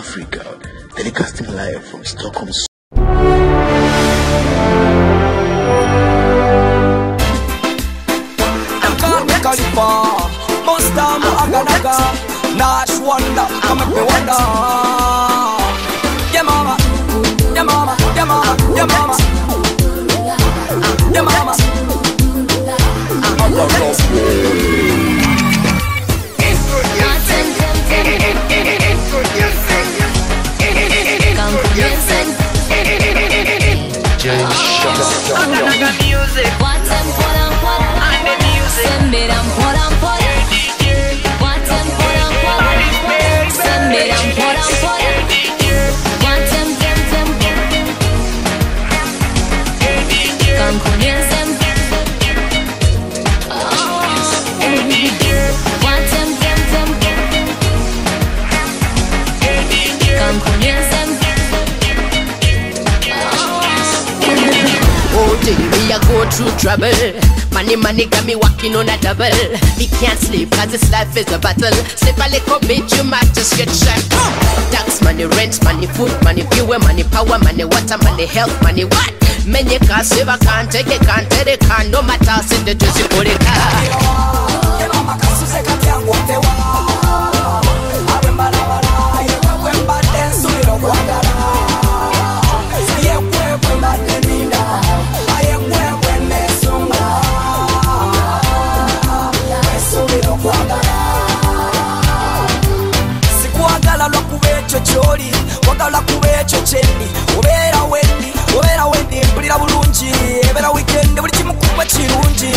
Africa, telecasting live from Stockholm. Monster mo aganaga Nash wonder Come make me wonder trouble. Money, money got me walking on a double. We can't sleep cause this life is a battle. Sleep a little bit, you might just get shot. Tax money, rent money, food money, fuel money, power money, water money, health money, what? Many can't save, I can't take it, can't take it, can't no matter, send the juicy for the car. Kyendi obeera wendi obeera wendi mpulira bulungi ebeera wikendi buli kimu kuba kirungi.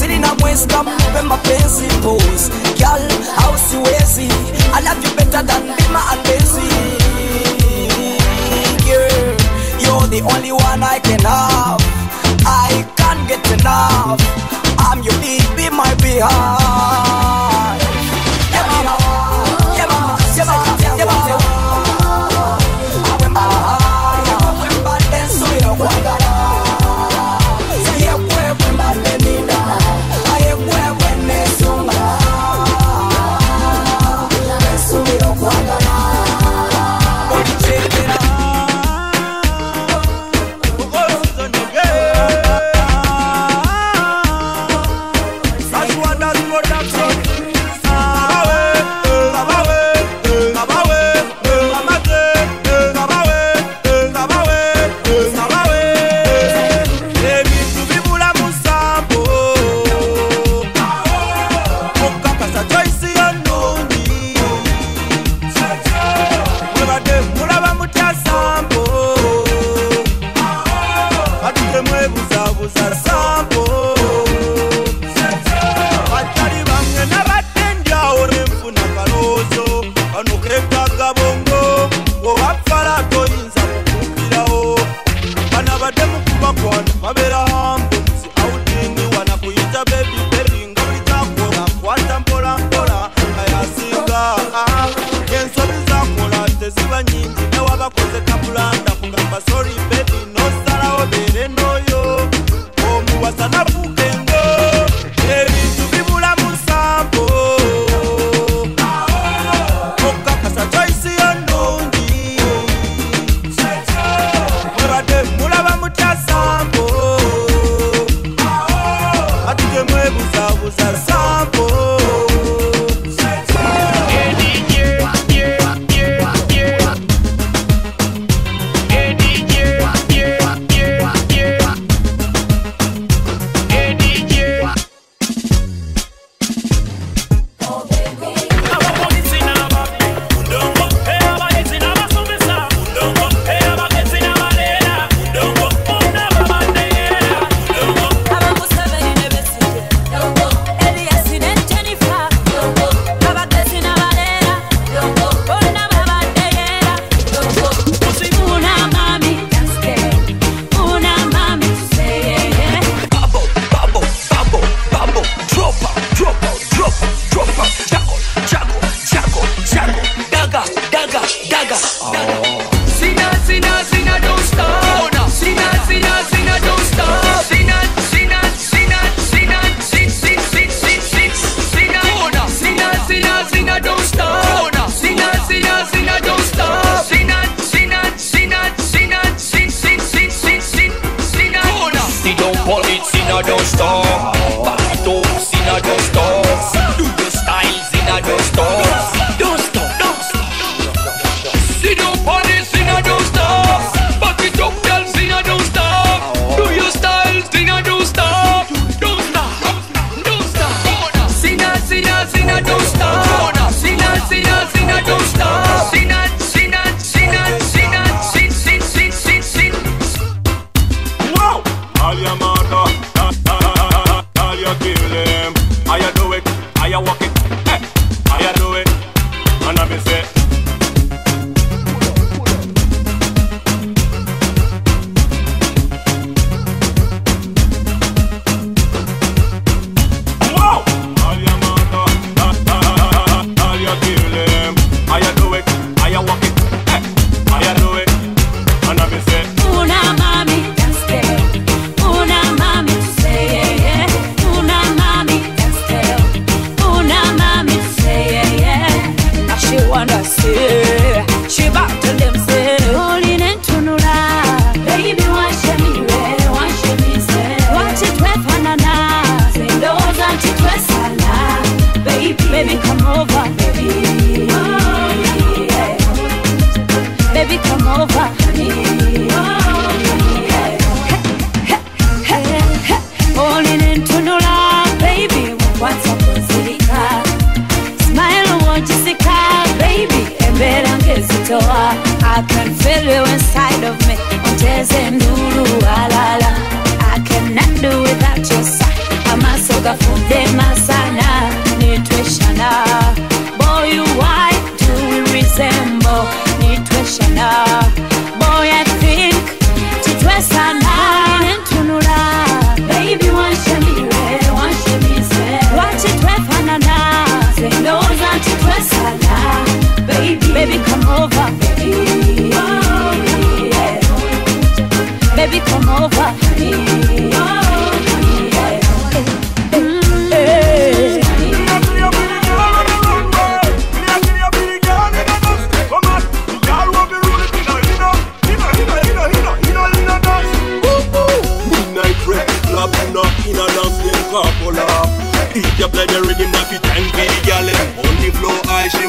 Sirina mwesiga mube mapenzi pos gal au siwezi? I love you better than bima and benzi Girl, you're the only one i can have. I can't get enough. I'm your be my behind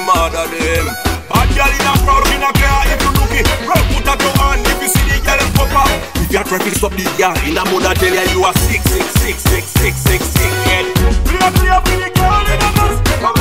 mad them. Bad girl in a crowd, me not care if you look it. Put out your hand if you see the girl and pop up. If you are trying to stop the girl, in a mother tell you you are sick, sick, sick, sick, sick, sick, sick, sick. Play, play, play girl in a dance.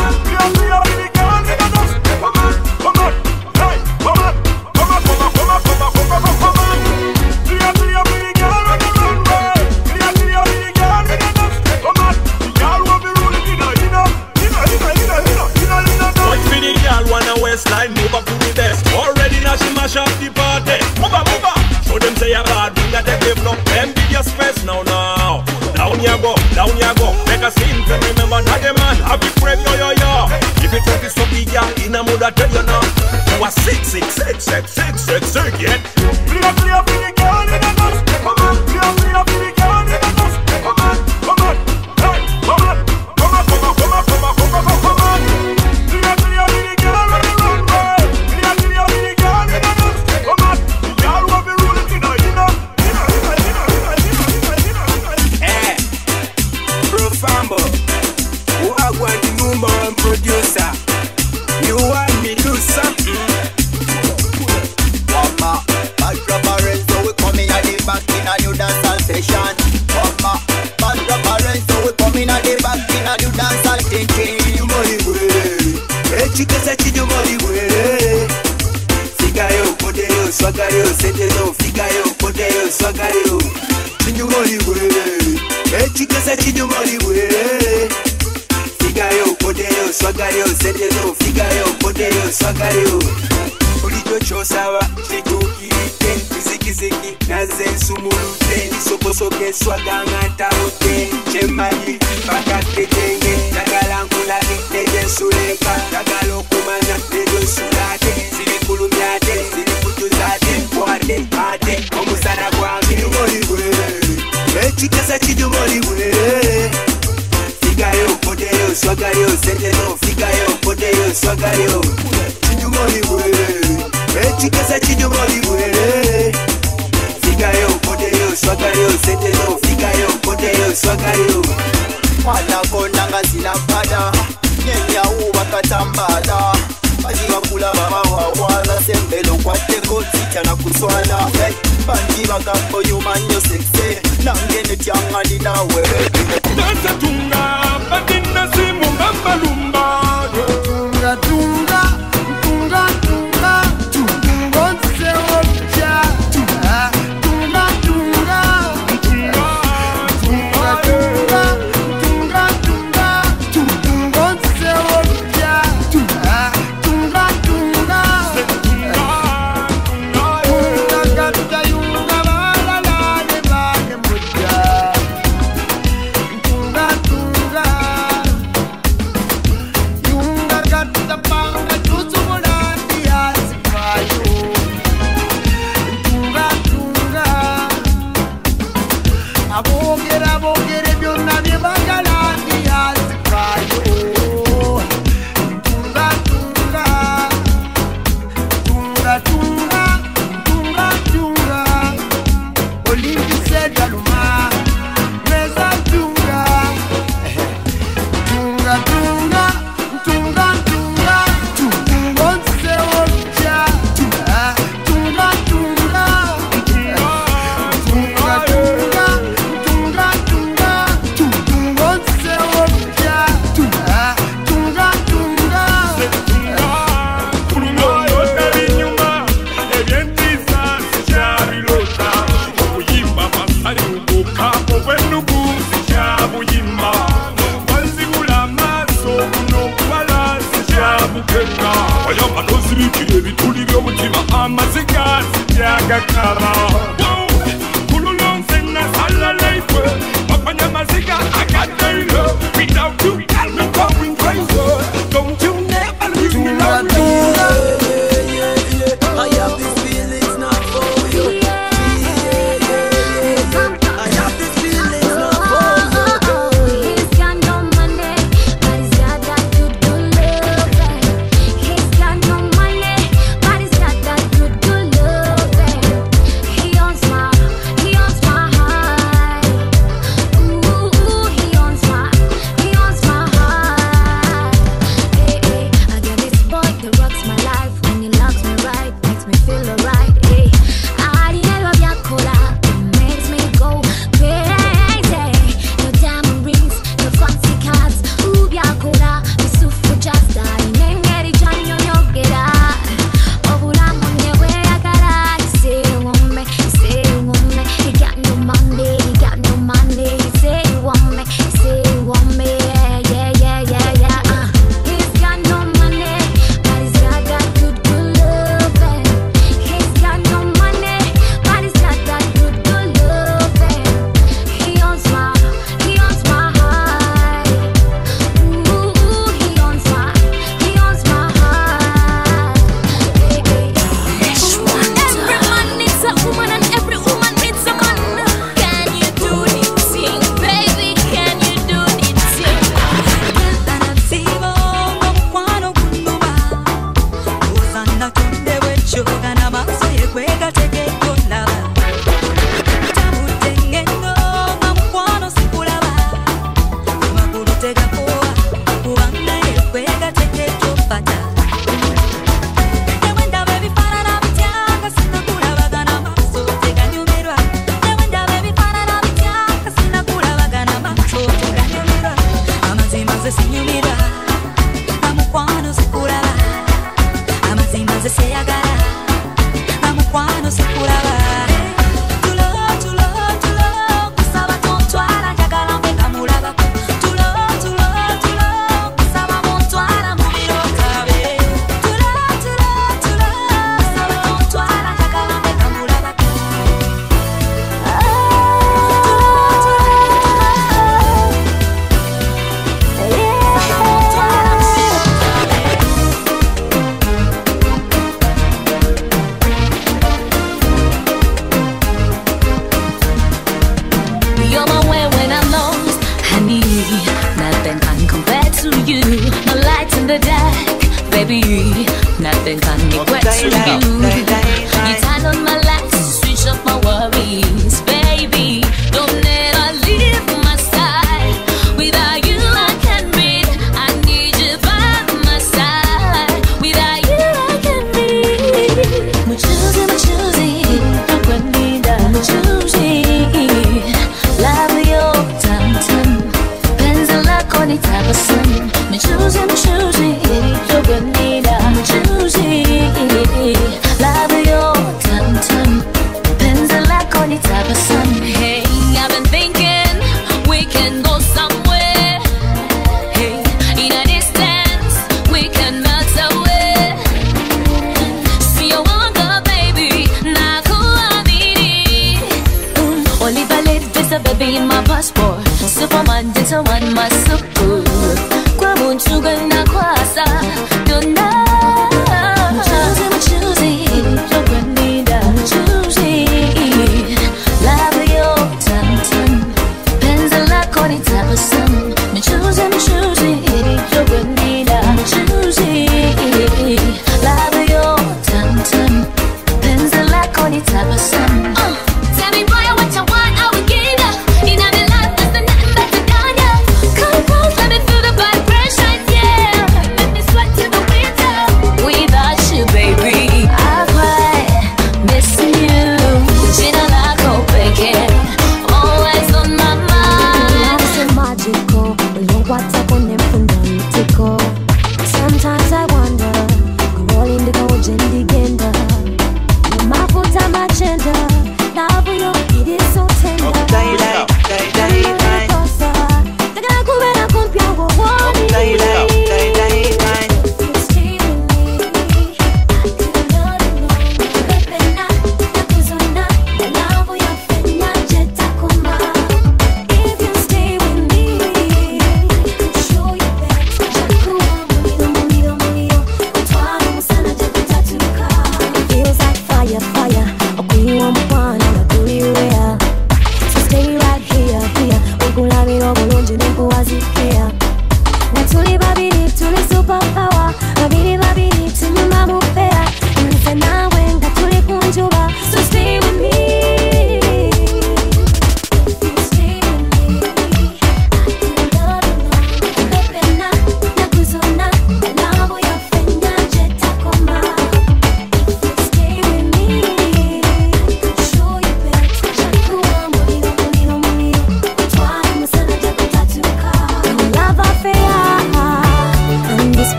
down ya go Make a scene to remember that the man Have be brave yo yo yo If you take this up the girl in a mood I tell you now You are sick sick sick sick sick sick sick yet yeah. swagger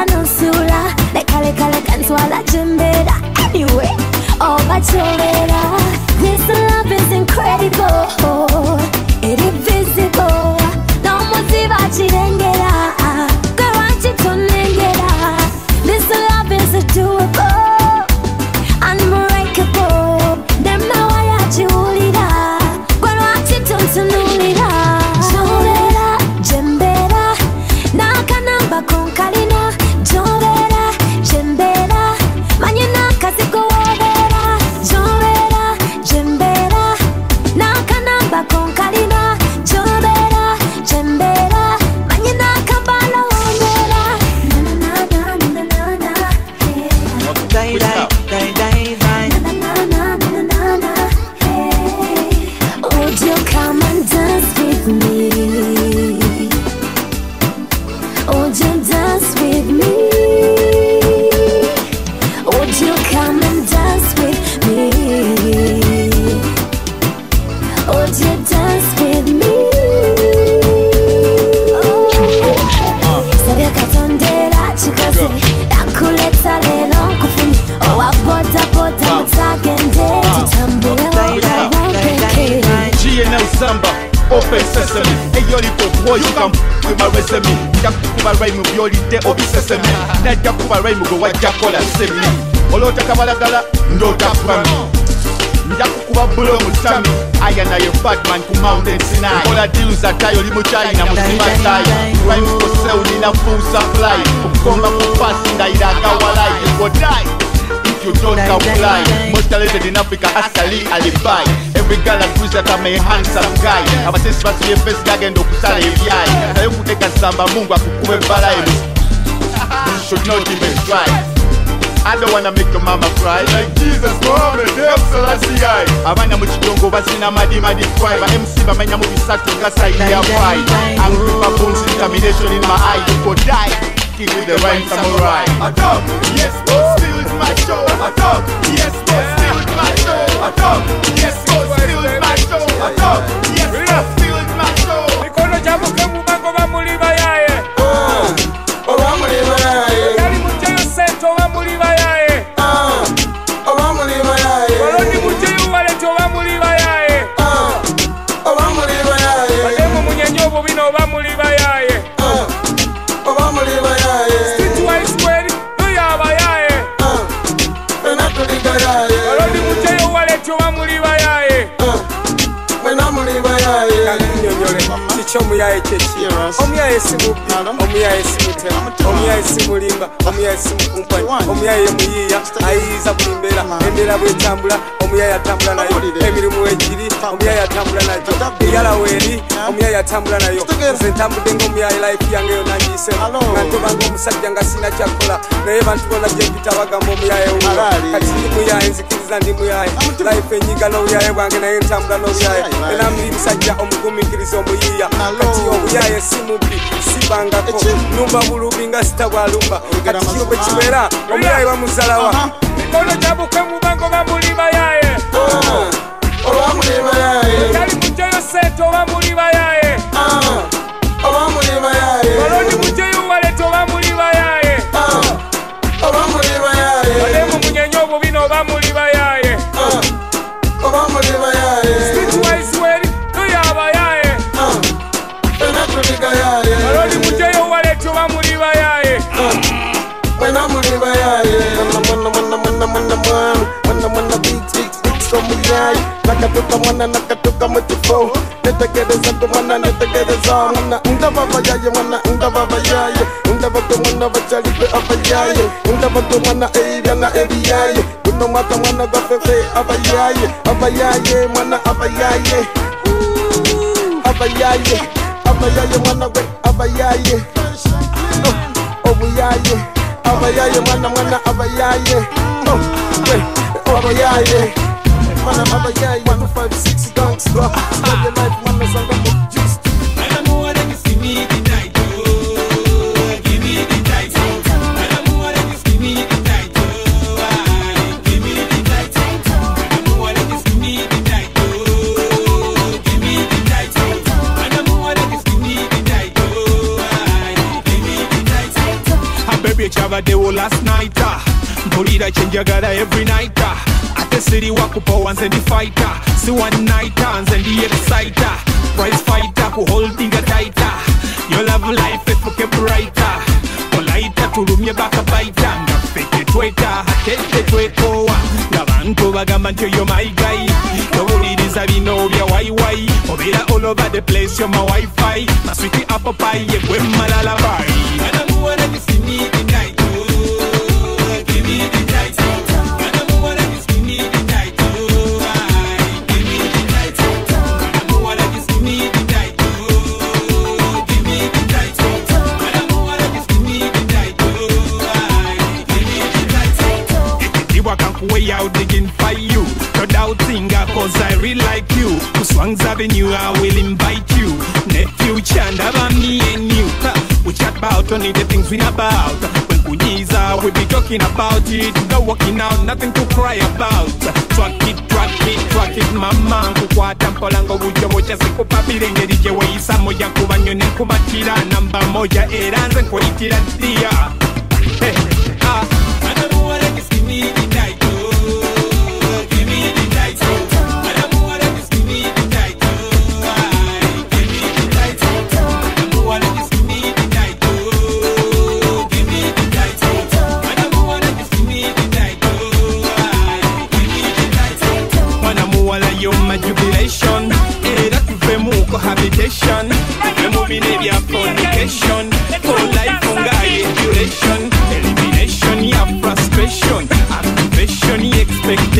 togeza nonsula lekalekale jembera. Anyway oba jobera this love is incredible mayimu gwe wajja kukola semmi olotaka balagala ndotapami nja kukuba bulo musami aya naye batman ku mountain sinai. Kola dilu za tayo limu china musima tayo prime koseu nina full supply. Kukomba kupasi ndayira agawalai ibodai you don't apply Most talented in Africa, Asali Alibi Every girl and cruiser that may handsome guy. Abasesi basibye face gagenda okusala ebyayi Naye okuteka samba mungu akukube balayi should not even try I don't wanna make your mama cry. Like Jesus, Muhammad, Haile Selassie I. abaana mu kidongo basina madimadi cry. Ba mc bamenya mu bisatu nga saidi ya fry angry baboons determination in my eye. You go die. Kill with the rhyme samurai. Attack, yes, but still it's my show. Attack, yes, but still it's my show. Attack, yes, but still it's my show. Attack, yes, but still it's my show. Mikono gyabuke mu kiki omuyaye kyeki omuyaye si mubbi omuyaye si mutema omuyaye si mulimba? Omuyaye si mukumpani omuyaye ye muyiiya ayiyiza buli mbeera embeera bwetambula omuyaye atambula nayo. Emirimu wegiri omuyaye atambula nayo. Eyala weeri omuyaye atambula nayo. Nze ntambudde ngaomuyaye life yange yonna ngiisemu nga ntobanga omusajja nga sina kyakola naye bantu bona gyempita bagamba omuyaye wuyo kati ndi muyaye nzikiriza ndi muyaye life enyiga n'obuyaye bwange naye ntambula n'obuyaye era muli musajja omugumikiriza omuyiiya. Kati obuyaye si mubbi sibangako numba bulubi nga sita bwalumba kati kyo bwe kibeera omuyaye bamuzalawa. Mikono gyabuke mubango bamuli olwamulema. Kali mujjayo seeta olwa nakatuka mwana nakatuka mutifo netegereza ku mwana netegereza mwana ndaba bayaye mwana ndaba bayaye ndaba ku mwana bacalipe abayaye ndaba ku mwana ebyana ebiyaye guno mwaka mwana gafefe abayaye abayaye mwana abayaye abayaye abayaye mwana gwe abayaye obuyaye abayaye mwana mwana abayaye Oh, gwe abayaye mwana abayaye 156 gangsta Love your life mwana sanga mu juice baby kyabaddewo last night ah. Mpulira kyenjagala every night ah. ate siri wakupowa nze ndi fighter. Si one night ah, nze ndi exciter. Price fighter ku holdinga tighter. Your love life efuke brighter olaita tulumye bakabaita nga ffe tetweta ate tetwekowa ng'abantu bagamba nti oyo mayigayi towuliriza bino bya waiwai obeera all over the place yo ma wifi maswiti apopai yegwe malala To Swang's Avenue, I will invite you. Nephew Chandaba, me and you. We chat about only the things we about. When Kunyiza, we be talking about it. No working out, nothing to cry about. Track it, track it, track it, mama. Kukwata mpolango bujo bocha sikupapira engeri gye weeyisa moja kuba nnyo ne nkumatira namba moja era nze nkuyitira ddiya Hey, ah. mwana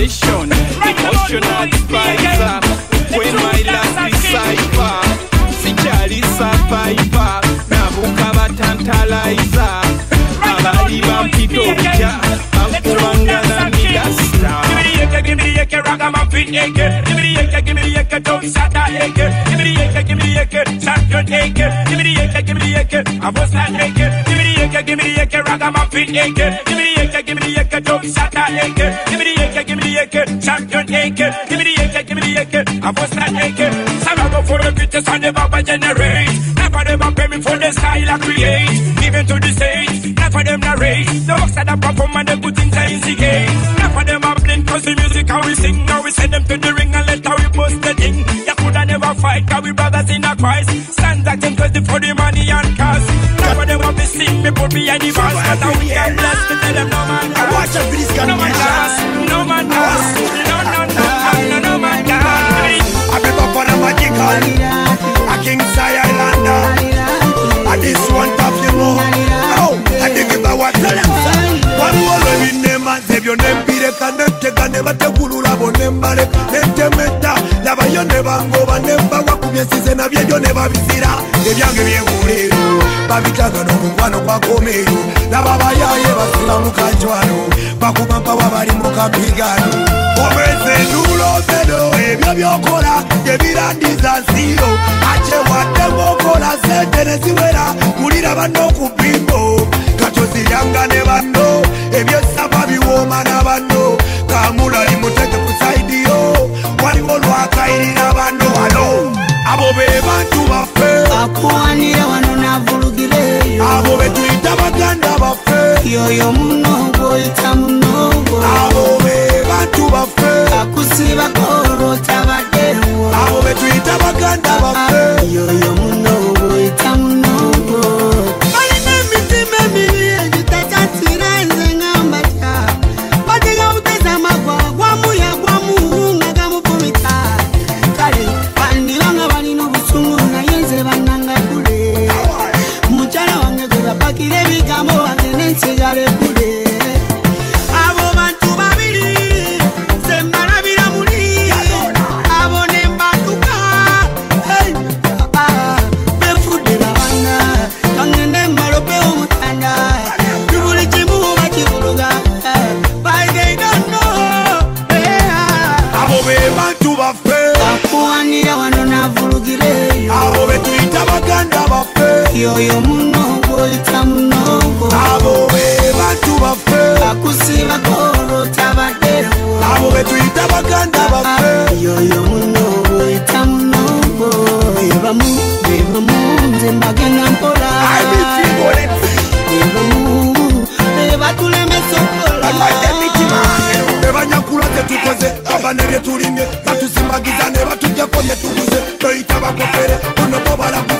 expectation emotional advisor when my last decipher sikyali survivor nabuka batantaliza abali bampita obutya bankubangana midasta Give me the AK, ragamuffin AK. Give me the AK, give me the AK, don't shut that AK. Give me the AK, give me the AK, champion AK. Give me the AK, give me the AK, I was not AK. The AK, give me the AK, ragamuffin AK. Give me the AK, give me the AK, don't shut that AK. Give me the AK, give me the AK, champion AK. Give me the AK, give me the AK, I was not AK. Some I go for the greatest and never by generate. Never them pay me for the style I create. Even to the stage, never them narrate. The works that I perform and the good things I instigate. Never them a blink cause the music how we sing. Now we send them to the ring and let how we post the thing. You coulda never fight cause we brothers in a Christ. Stand acting crazy for the money and cause. them have to me put the But to tell them no man I watch out for this No man no No, no, no, I for a A you I think if I want to more them and ebyesize nabyo ebyo ne babizira ebyange byenkuleero babitagana omukwano gwakomeeyo laba abayaaye basira mukajwano bakuma mpawa bali mukampigano omwezi enduulombeno ebyo byokola tebirandiza nsiyo akyewade ngaokola sente neziwera kulira banno ku bimbo katoziryanga ne banno ebyesaba biwooma n'abanno kamulali muteke ku saidiyo waliwo lwakayirira banno wano. Abo be bantu baffe. Akuwanira wano navulugireyo abo betuyita baganda baffe. Yoyo muno gwoyita munogo abo be bantu baffe. Akusibako olwotabaddewo. Abo betuyita baganda baffe. Yoyo muno gwoyita munogo yoyo munongo litsa munongo. Avo we vatu vafe vakusi vakorota vadero avo vetuita vaganda vafe yoyo munongo. Litsa munongo yevamu yevamunze magana mpora yevamu evatulemesokola evanyakula tetukoze abane vyetulimye batusimbagizane batujako vyetuguze toita bakopere onobo balakuze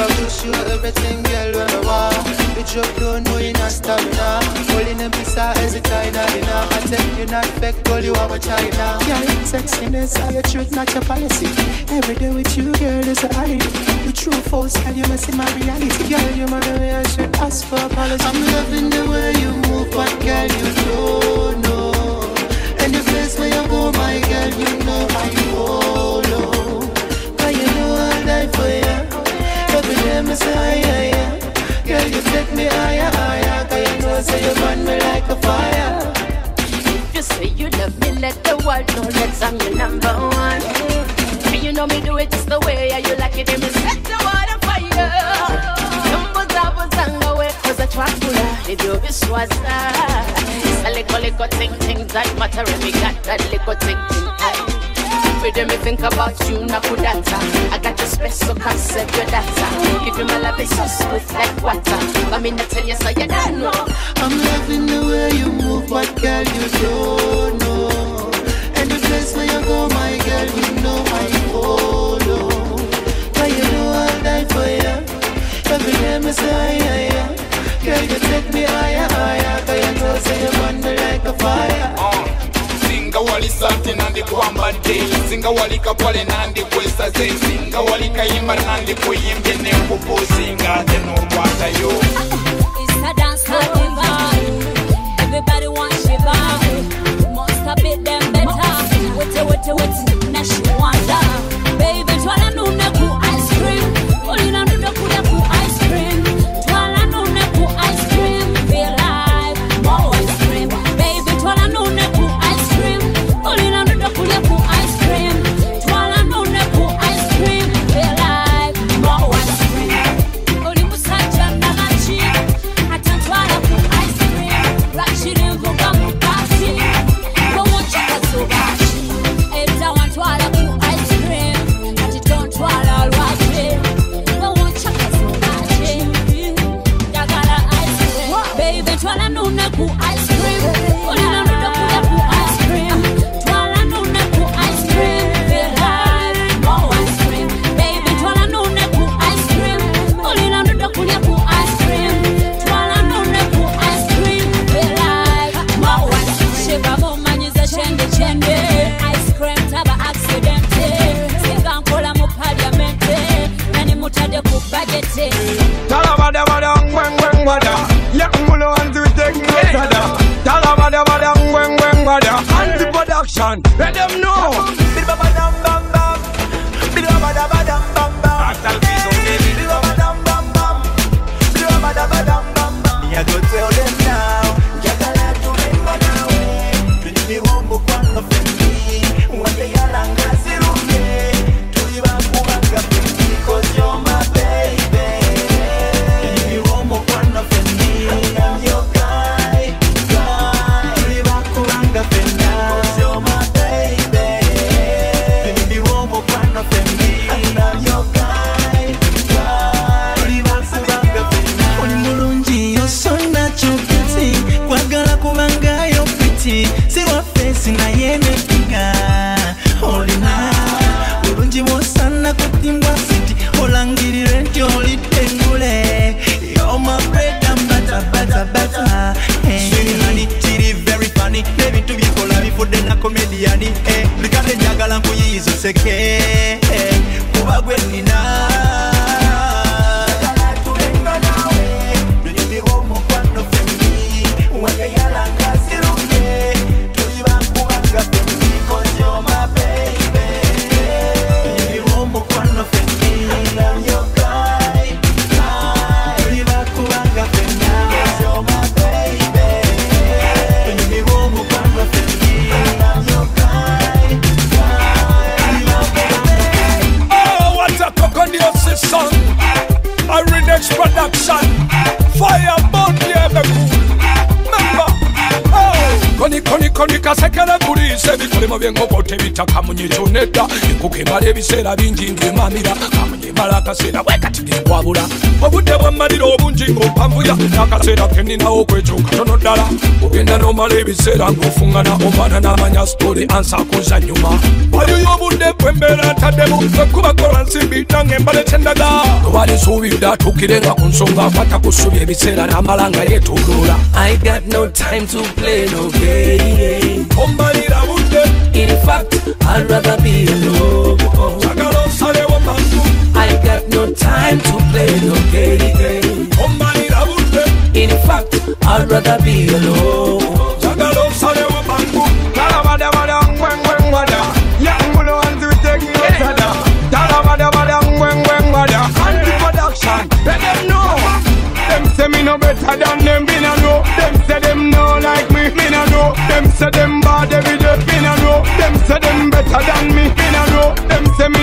I you know you. You you know, you a you push you everything, girl, when I want. You drop down, no, you not stamina. Holding them pizza as a China dinner. I tell you not fake, girl, you are my China. Girl, sexiness, are your truth, not your policy. Every day with you, girl, is a holiday. The true false, girl, you see my reality. Girl, you mother me, I should ask for apology. I'm loving the way you move, but girl, you don't know. And the place where you go, my girl, you know I follow. You. Me say, aye, aye. Girl, you take me higher, higher. Cause you know, say you burn me like a fire. If you say you love me, let the world know that I'm your number one. And you know me do it just the way yeah, you like it. And me set the world on fire. Number double zanga we chakula. If you viswaza. It's a little little thing, thing that matter. And me got that little thing, thing. I- Day me think about you, nakudata. I got your special concept, your data. Give you my love, it's so smooth like water. But me not tell you so you don't know. I'm loving the way you move, but girl, you don't know. And the place where you go, my girl, you know I follow. But you know I'll die for you. Every day, me say, aye, aye. Girl, you take me higher, higher. Cause you know, say you burn me like a fire. Singa wali sante nandikwambadde singa wali kapale nandikwesase singa. Everybody wants she vibe. Must them better. Wait, wait, wait. Now she that. Baby, twala nune ku production. Let them know. Bam bam. Bidabadabadam bam bam. Hasta el piso, baby. Bidabadam bam bam. Bam bam. Me I go kulise bikolemo by'enkoko tebitakamunye kyonedda enkoko emala ebiseera bingi ng'emamira kamunye emala akaseera bwekati ngekwabula obudde bwammalira obungi ng'ompanvuya n'akaseera keninawo kwekyo katono ddala ogenda n'omala ebiseera ng'ofuŋŋana omwana n'amanya sitole ansakuza nyuma. Wayuyo obudde bwembeera ntaddemu ekubakola nsimbi nange embale kyendaga obali suubidde atuukire nga ku nsonga akwata ku ssubi ebiseera n'amala nga yeetoloola I got no time to play no game. Ombalira budde In fact, I'd rather be alone. sagala osalewo mangu I got no time to play no game. ombalira budde In fact, I'd rather be alone. sagala osalewo mangu talabadabada ngwengwengwada yangulo wanziwitegiyotada talabadabada ngwengwengwada anti production let them know. Them say me no better than them me no know. Them say them no like me me no know. Them say them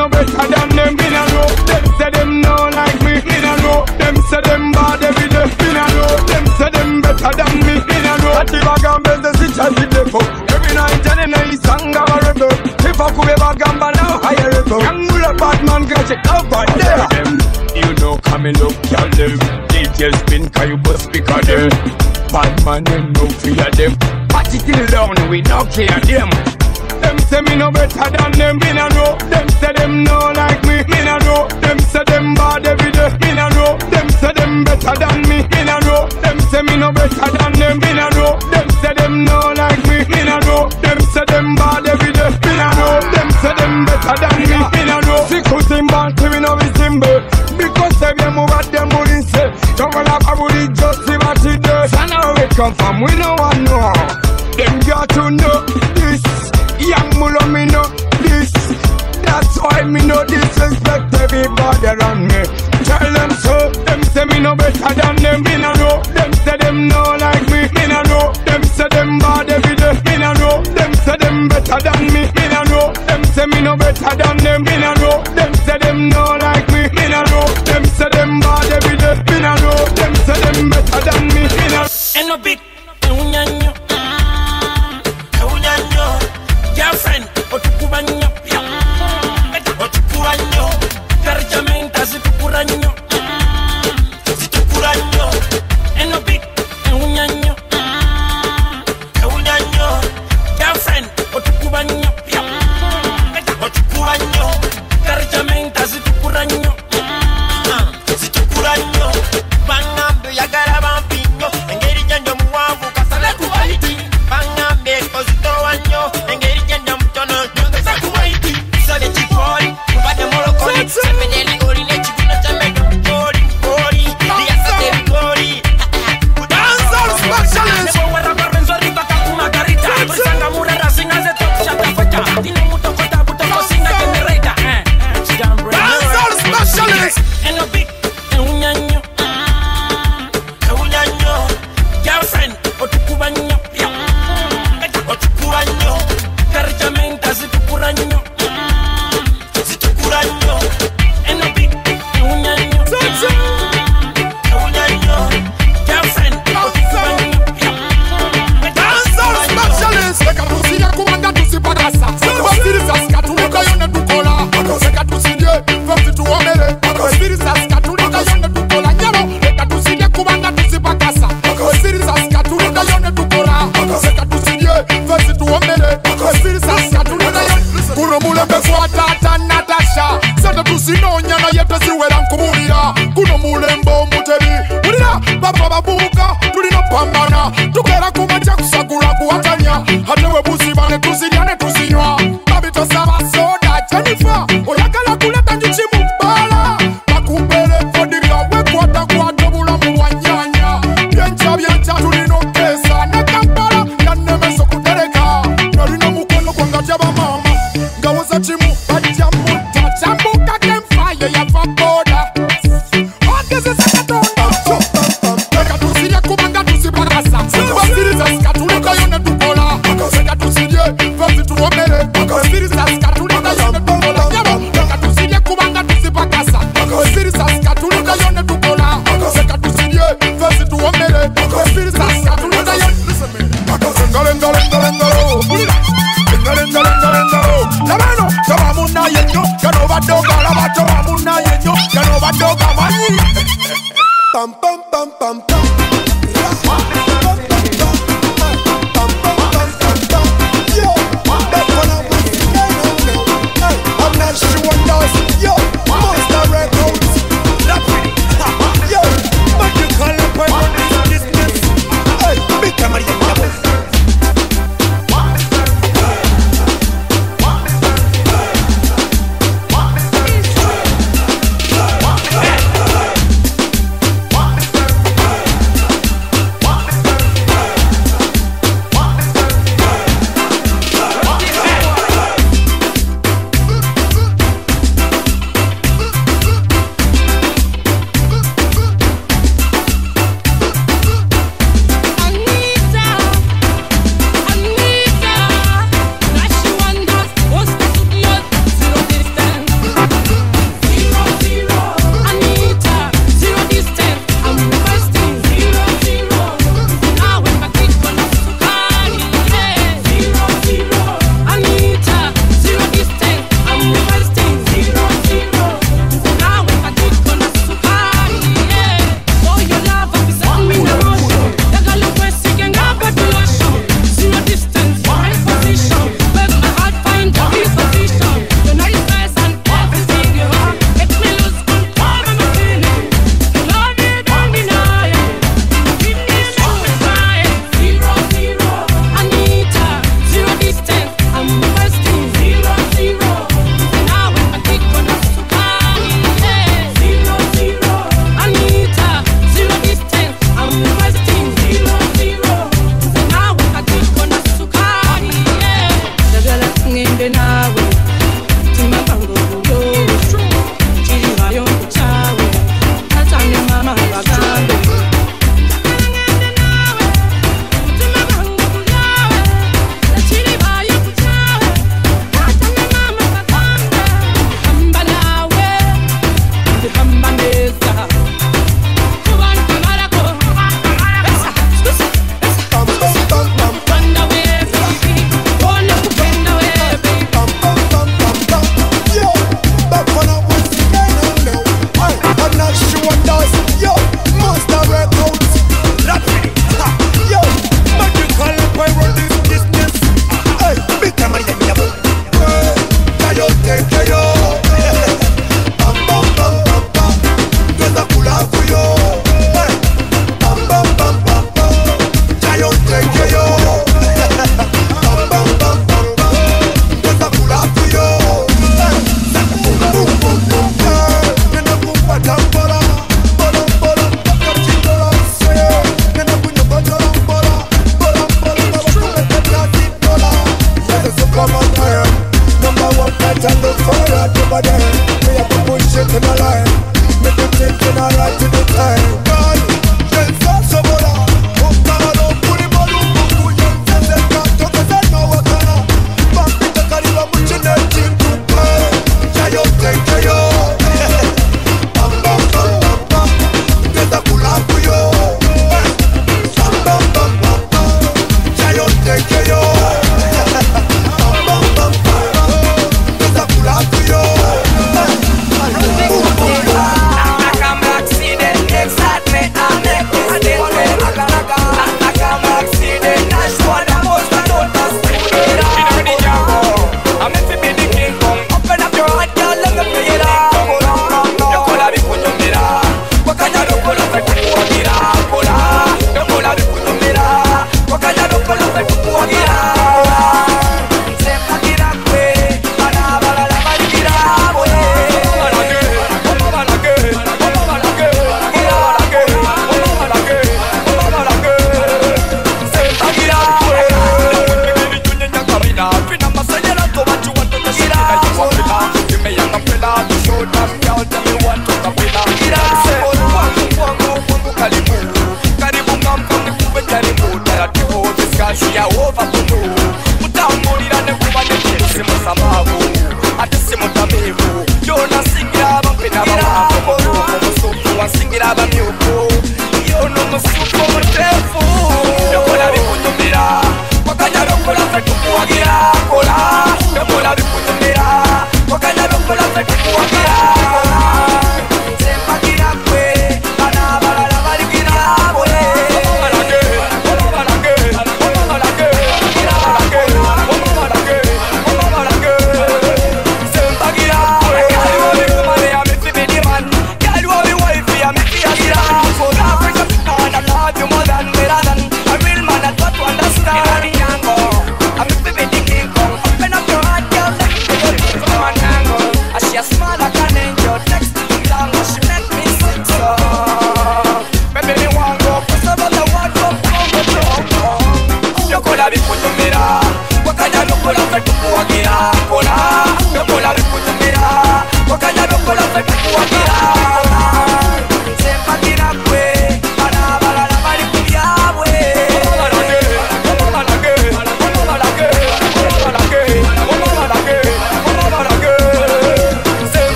no better than them. Me no know. Them say them no like me. Me no know. Them say them bad every day. Me no know. Them say them better than me. In a row. me no know ati bagambe ze sichazideko every night and in a sanga barebe if akube bagamba now higher level. Yangula batman gache over there you know coming up girl them. DJ spin can you bust speaker them. Bad man them no fear them. Party till down we no care them them say me no better than them, me no know. Them say them no like me, me no know. Them say them bad every day, me no know. Them say them better than me, me no know. Them say me no better than them, me no know. Them say them no like me, me no know. Them say them bad every day, me no know. Them say them better than me, me no know. Siku simba, TV no visimbe. Because they be move at them bully say. Don't wanna have a bully just see what it does. I know where it come from, we no one know. Them got to know no disrespect everybody around me. Tell them so. Them say me no better than them. Me no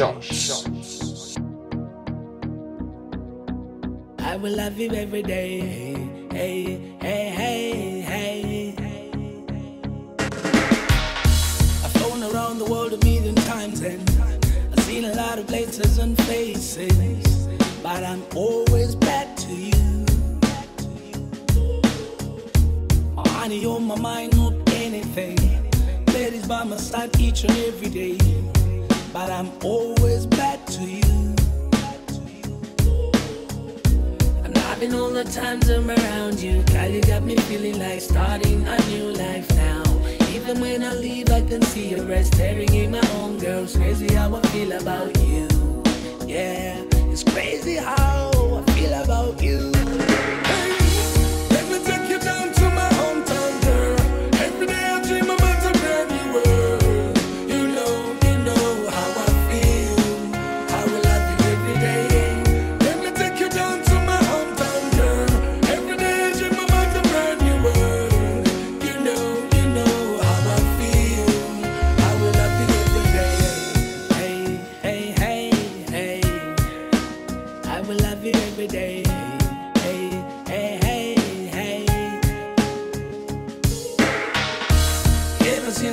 Shots. I will love you every day. Hey, hey, hey, hey. I've flown around the world a million times and I've seen a lot of places and faces, but I'm always back to you. My honey on my mind, not anything. Ladies by my side each and every day but I'm always back to you. I'm loving all the times I'm around you. Girl, you got me feeling like starting a new life now. Even when I leave, I can see your eyes staring in my own. Girls, crazy how I feel about you. Yeah, it's crazy how I feel about you.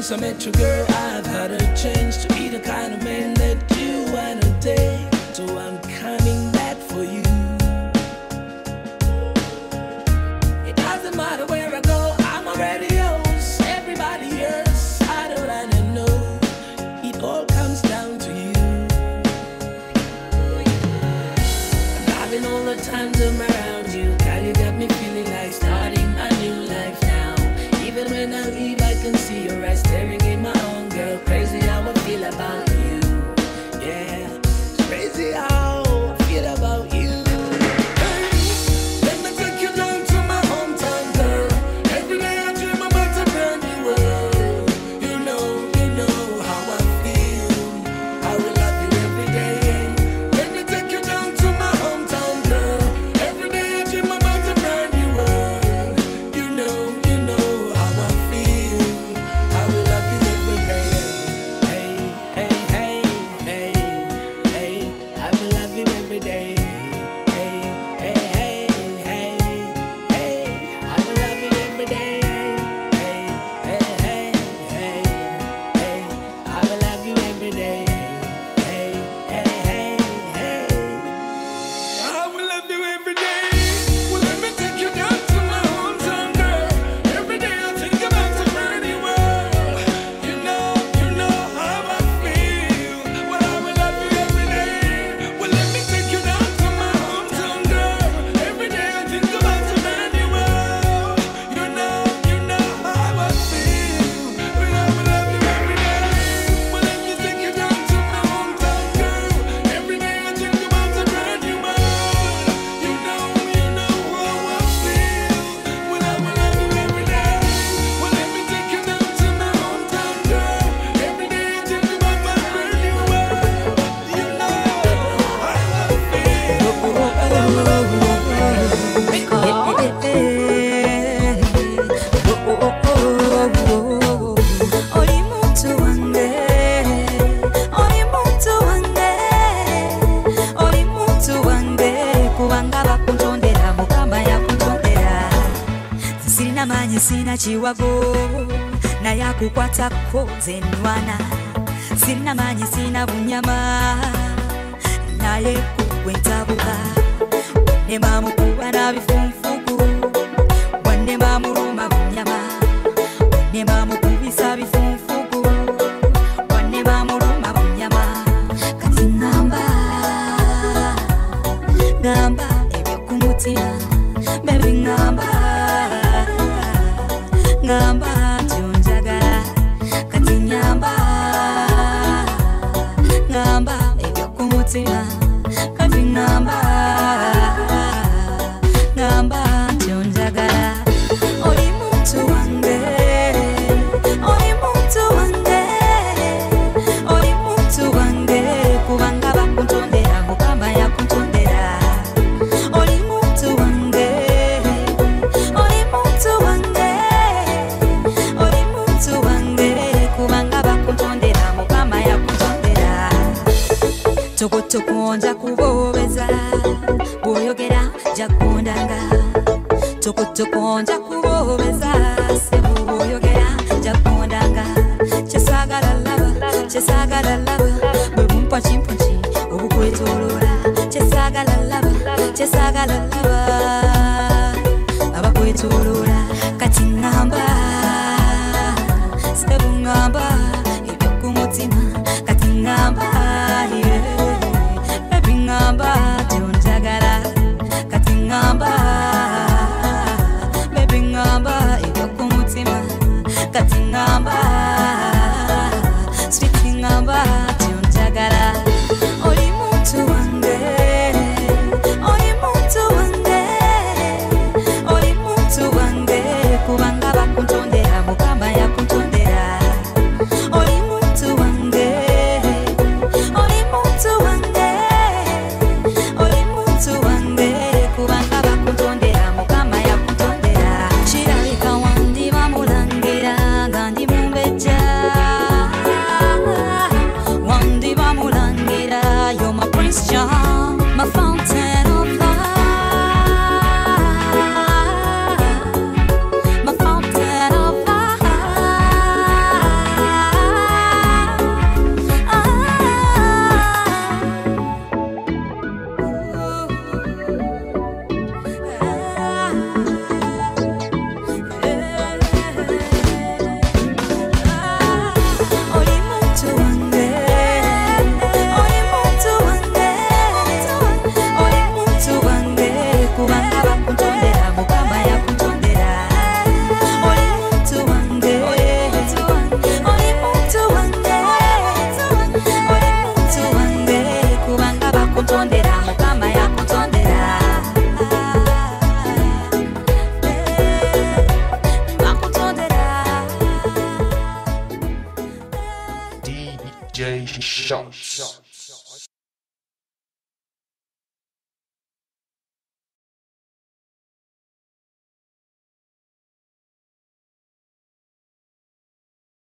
since I met you, girl, I've had a change to be the kind of man kukwatako nze nwana. Sina maanyi sina bunyama. Naye kugwe ntabuka ne bamukuba n'abifunfu